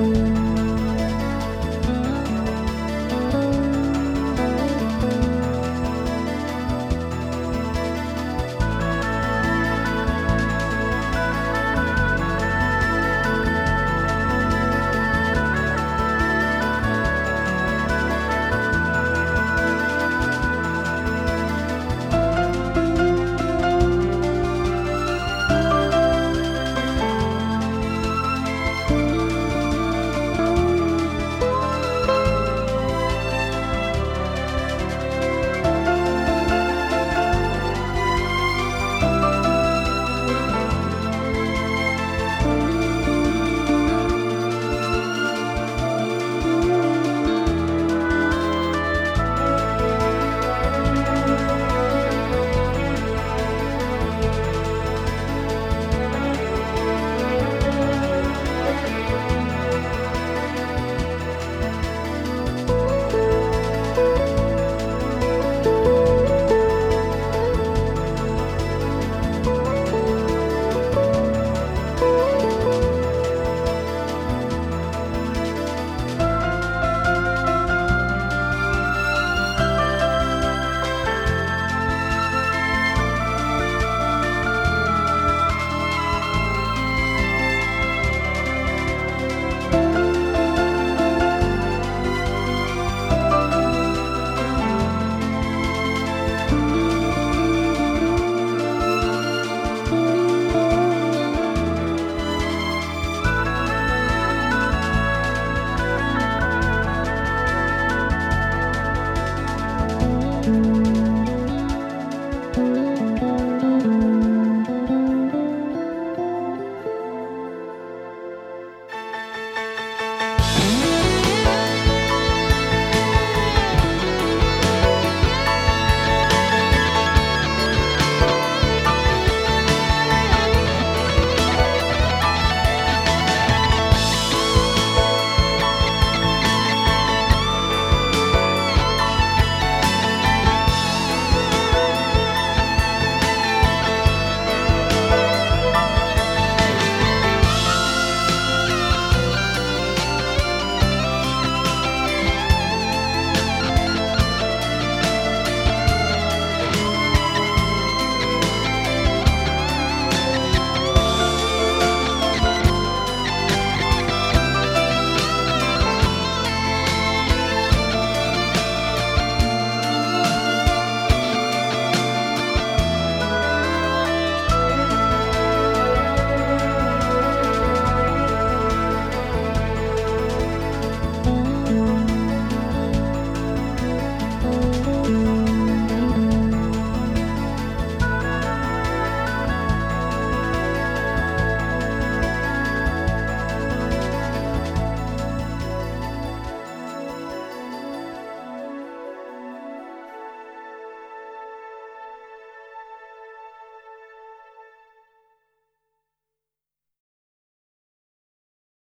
Bye.